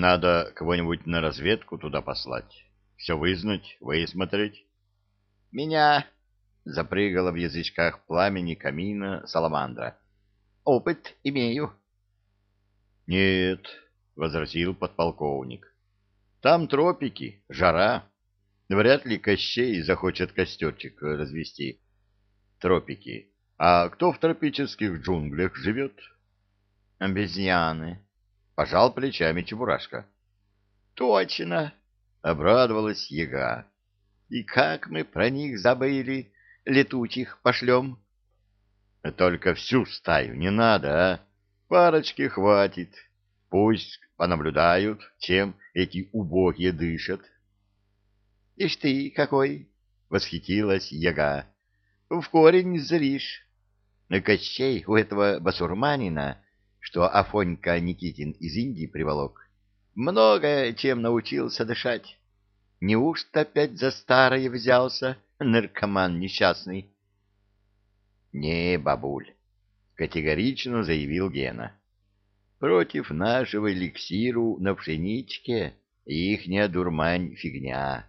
Надо кого-нибудь на разведку туда послать. Все вызнать, высмотреть. Меня запрыгала в язычках пламени камина саламандра. Опыт имею. Нет, возразил подполковник. Там тропики, жара. Вряд ли Кощей захочет костерчик развести. Тропики. А кто в тропических джунглях живет? Обезьяны. Пожал плечами Чебурашка. Точно, обрадовалась яга. И как мы про них забыли, летучих пошлем. Только всю стаю не надо, а? Парочки хватит. Пусть понаблюдают, чем эти убогие дышат. — Ишь ты какой! — восхитилась яга. — В корень зришь. Кощей у этого басурманина, что Афонька Никитин из Индии приволок, много чем научился дышать. Неужто опять за старое взялся, наркоман несчастный? — Не, бабуль, — категорично заявил Гена. Против нашего эликсиру на пшеничке ихняя дурмань фигня.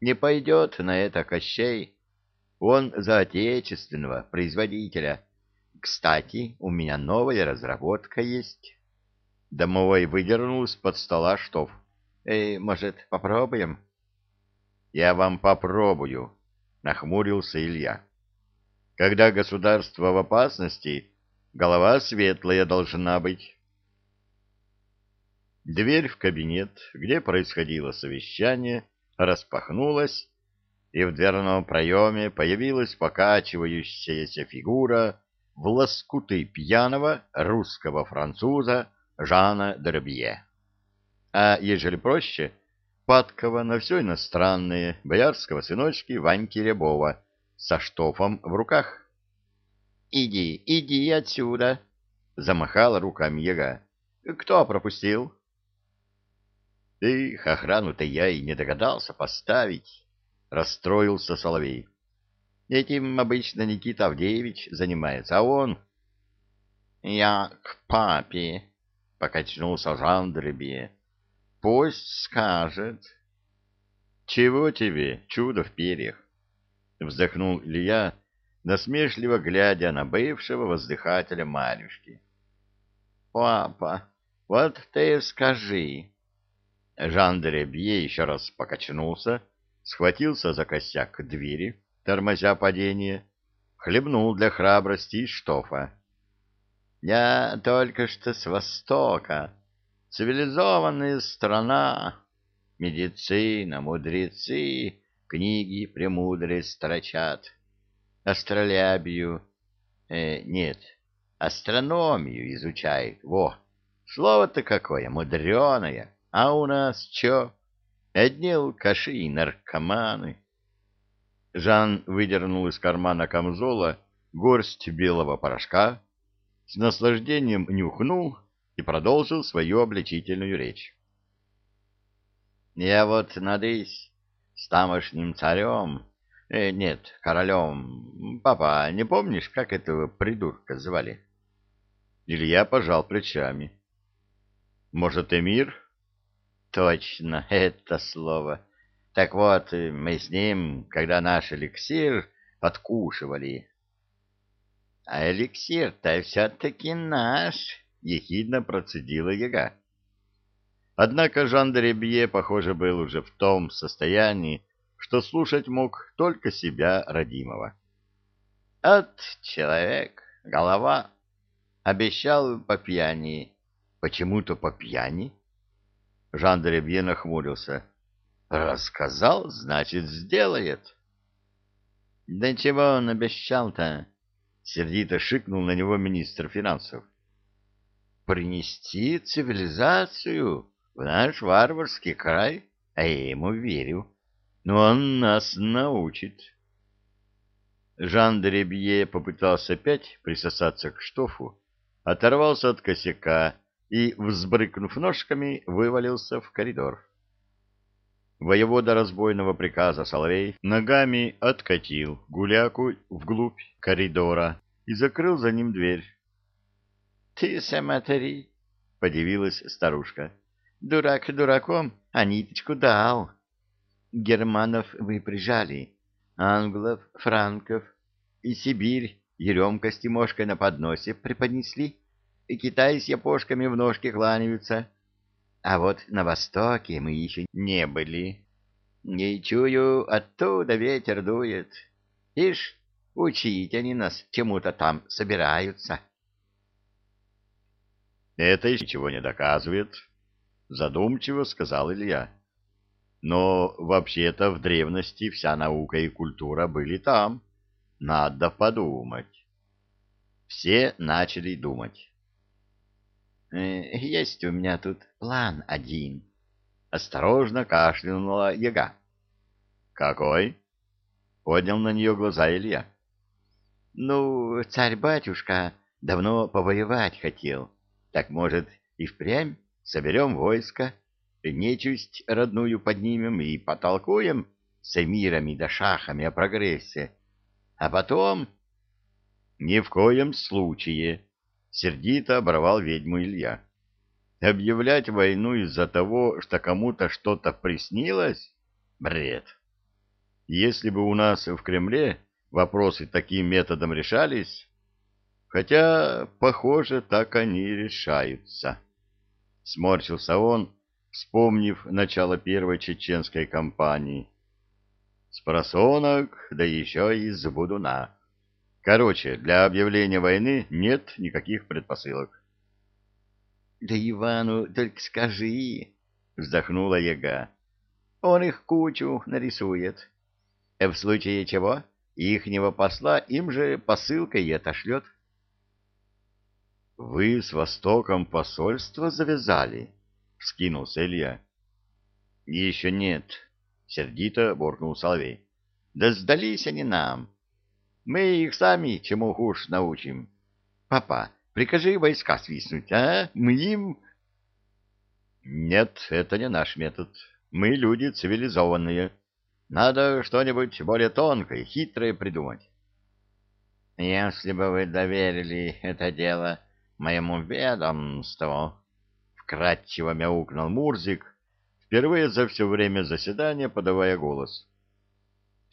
Не пойдет на это Кощей. Он за отечественного производителя. Кстати, у меня новая разработка есть. Домовой выдернул из-под стола штоф. Эй, может, попробуем? Я вам попробую, нахмурился Илья. Когда государство в опасности, голова светлая должна быть. Дверь в кабинет, где происходило совещание, распахнулась, и в дверном проеме появилась покачивающаяся фигура в лоскуты пьяного русского француза Жана Дербье. А ежели проще, падкого на все иностранное боярского сыночки Ваньки Рябова со штофом в руках. — Иди, иди отсюда! — замахала руками яга. — Кто пропустил? — их охрану-то я и не догадался поставить, — расстроился Соловей. Этим обычно Никита Авдеевич занимается, а он... — Я к папе, — покачнулся Жан Дребе. — Пусть скажет. — Чего тебе, чудо в перьях? — вздохнул Илья, насмешливо глядя на бывшего воздыхателя Марюшки. — Папа, вот ты скажи, Жан Деребье еще раз покачнулся, схватился за косяк двери, тормозя падение, хлебнул для храбрости из штофа. «Я только что с Востока. Цивилизованная страна. Медицина, мудрецы, книги премудрые строчат. Астролябию... Э, нет, астрономию изучает. Во, слово-то какое, мудреное. А у нас чё? Одни алкаши и наркоманы. Жан выдернул из кармана камзола горсть белого порошка, с наслаждением нюхнул и продолжил свою обличительную речь. Я вот надысь с тамошним царем, э, нет, королем. Папа, не помнишь, как этого придурка звали? Илья пожал плечами. Может, эмир? Точно, это слово. Так вот, мы с ним, когда наш эликсир подкушивали. — А эликсир-то все-таки наш, — ехидно процедила яга. Однако Жан де похоже, был уже в том состоянии, что слушать мог только себя родимого. — От человек, голова, обещал по пьяни. — Почему-то по пьяни? — Жан Деребье нахмурился. «Рассказал, значит, сделает». «Да чего он обещал-то?» — сердито шикнул на него министр финансов. «Принести цивилизацию в наш варварский край, а я ему верю. Но он нас научит». Жан Деребье попытался опять присосаться к штофу, оторвался от косяка и, взбрыкнув ножками, вывалился в коридор. Воевода разбойного приказа Соловей ногами откатил гуляку вглубь коридора и закрыл за ним дверь. — Ты смотри, — подивилась старушка, — Дурак дураком, а ниточку дал. Германов вы прижали, англов, франков и Сибирь еремкости мошкой на подносе преподнесли, и Китай с япошками в ножки кланяются. А вот на востоке мы еще не были. Не чую, оттуда ветер дует. Ишь, учить они нас чему-то там собираются. Это ничего не доказывает, задумчиво сказал Илья. Но вообще-то в древности вся наука и культура были там. Надо подумать. Все начали думать. «Э, «Есть у меня тут план один», — осторожно кашлянула яга. «Какой?» — поднял на нее глаза Илья. «Ну, царь-батюшка давно повоевать хотел. Так, может, и впрямь соберем войско, нечисть родную поднимем и потолкуем с эмирами да шахами о прогрессе. А потом...» «Ни в коем случае!» Сердито оборвал ведьму Илья. Объявлять войну из-за того, что кому-то что-то приснилось? Бред. Если бы у нас в Кремле вопросы таким методом решались, хотя, похоже, так они решаются. Сморщился он, вспомнив начало первой чеченской кампании. С просонок, да еще и с будуна. Короче, для объявления войны нет никаких предпосылок. — Да Ивану только скажи, — вздохнула яга. — Он их кучу нарисует. А в случае чего ихнего посла им же посылкой и отошлет. — Вы с Востоком посольство завязали? — вскинулся Илья. — Еще нет, — сердито буркнул Соловей. — Да сдались они нам. — мы их сами чему хуже научим. Папа, прикажи войска свистнуть, а? Мы им... Нет, это не наш метод. Мы люди цивилизованные. Надо что-нибудь более тонкое, хитрое придумать. Если бы вы доверили это дело моему ведомству, вкратчиво мяукнул Мурзик, впервые за все время заседания подавая голос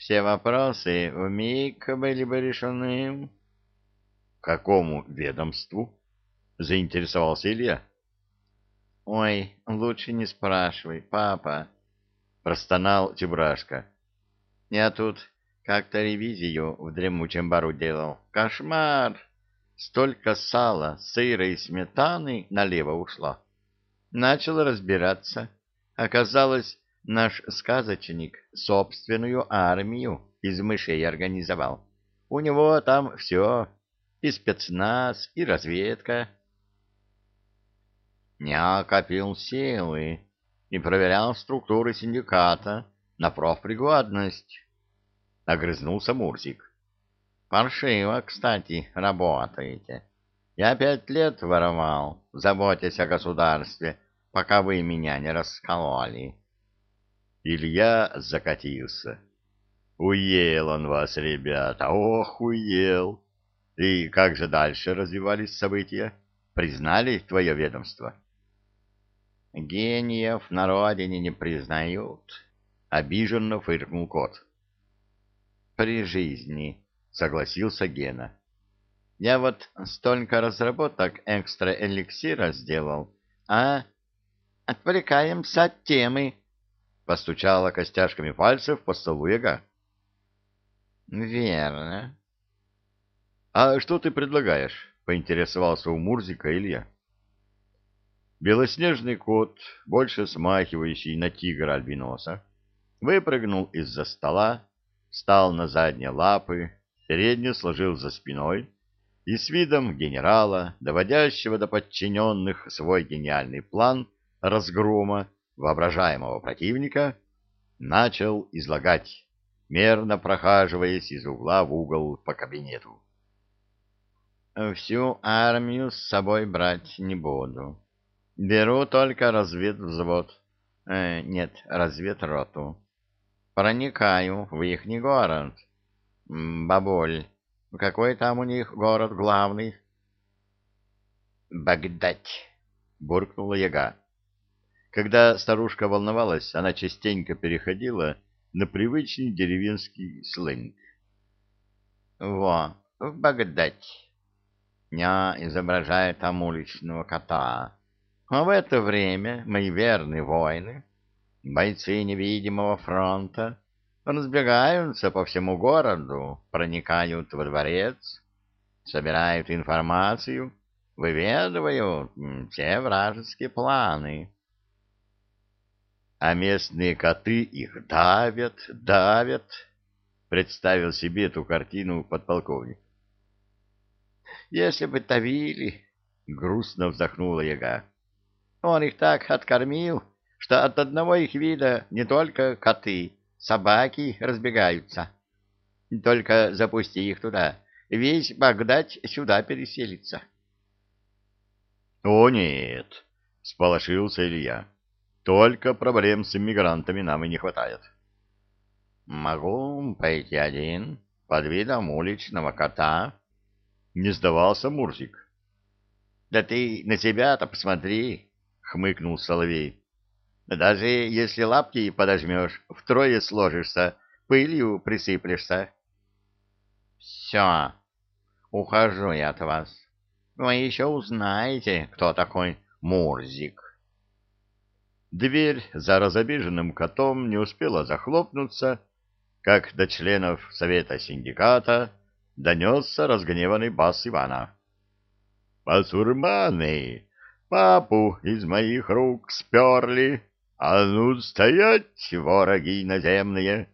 все вопросы вмиг были бы решены. — Какому ведомству? — заинтересовался Илья. — Ой, лучше не спрашивай, папа, — простонал Чебрашка. — Я тут как-то ревизию в дремучем бару делал. Кошмар! Столько сала, сыра и сметаны налево ушло. Начал разбираться. Оказалось, Наш сказочник собственную армию из мышей организовал. У него там все, и спецназ, и разведка. Я копил силы и проверял структуры синдиката на профпригодность. Огрызнулся Мурзик. Паршиво, кстати, работаете. Я пять лет воровал, заботясь о государстве, пока вы меня не раскололи. Илья закатился. Уел он вас, ребята, ох, уел. И как же дальше развивались события? Признали твое ведомство? Гениев на родине не признают, обиженно фыркнул кот. При жизни, согласился Гена. Я вот столько разработок экстра-эликсира сделал, а отвлекаемся от темы, Постучала костяшками пальцев по столу яга. «Верно». «А что ты предлагаешь?» — поинтересовался у Мурзика Илья. Белоснежный кот, больше смахивающий на тигра-альбиноса, выпрыгнул из-за стола, встал на задние лапы, переднюю сложил за спиной и с видом генерала, доводящего до подчиненных свой гениальный план разгрома, воображаемого противника, начал излагать, мерно прохаживаясь из угла в угол по кабинету. «Всю армию с собой брать не буду. Беру только разведвзвод. Э, нет, разведроту. Проникаю в ихний город. Бабуль, какой там у них город главный?» «Багдад», — буркнула яга. Когда старушка волновалась, она частенько переходила на привычный деревенский сленг. Во, в Багдадь. Дня изображает там уличного кота. А в это время мои верные воины, бойцы невидимого фронта, разбегаются по всему городу, проникают во дворец, собирают информацию, выведывают все вражеские планы. А местные коты их давят, давят, представил себе эту картину подполковник. Если бы давили, грустно вздохнула яга. Он их так откормил, что от одного их вида не только коты, собаки разбегаются. Только запусти их туда, весь Багдад сюда переселится. — О, нет, — сполошился Илья. — Только проблем с иммигрантами нам и не хватает. — Могу пойти один, под видом уличного кота. Не сдавался Мурзик. — Да ты на себя-то посмотри, — хмыкнул Соловей. Даже если лапки подожмешь, втрое сложишься, пылью присыплешься. Все, ухожу я от вас. Вы еще узнаете, кто такой Мурзик. Дверь за разобиженным котом не успела захлопнуться, как до членов совета синдиката донесся разгневанный бас Ивана. «Басурманы, папу из моих рук сперли!» А ну, стоять, вороги наземные!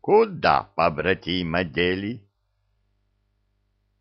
Куда, побратим, одели?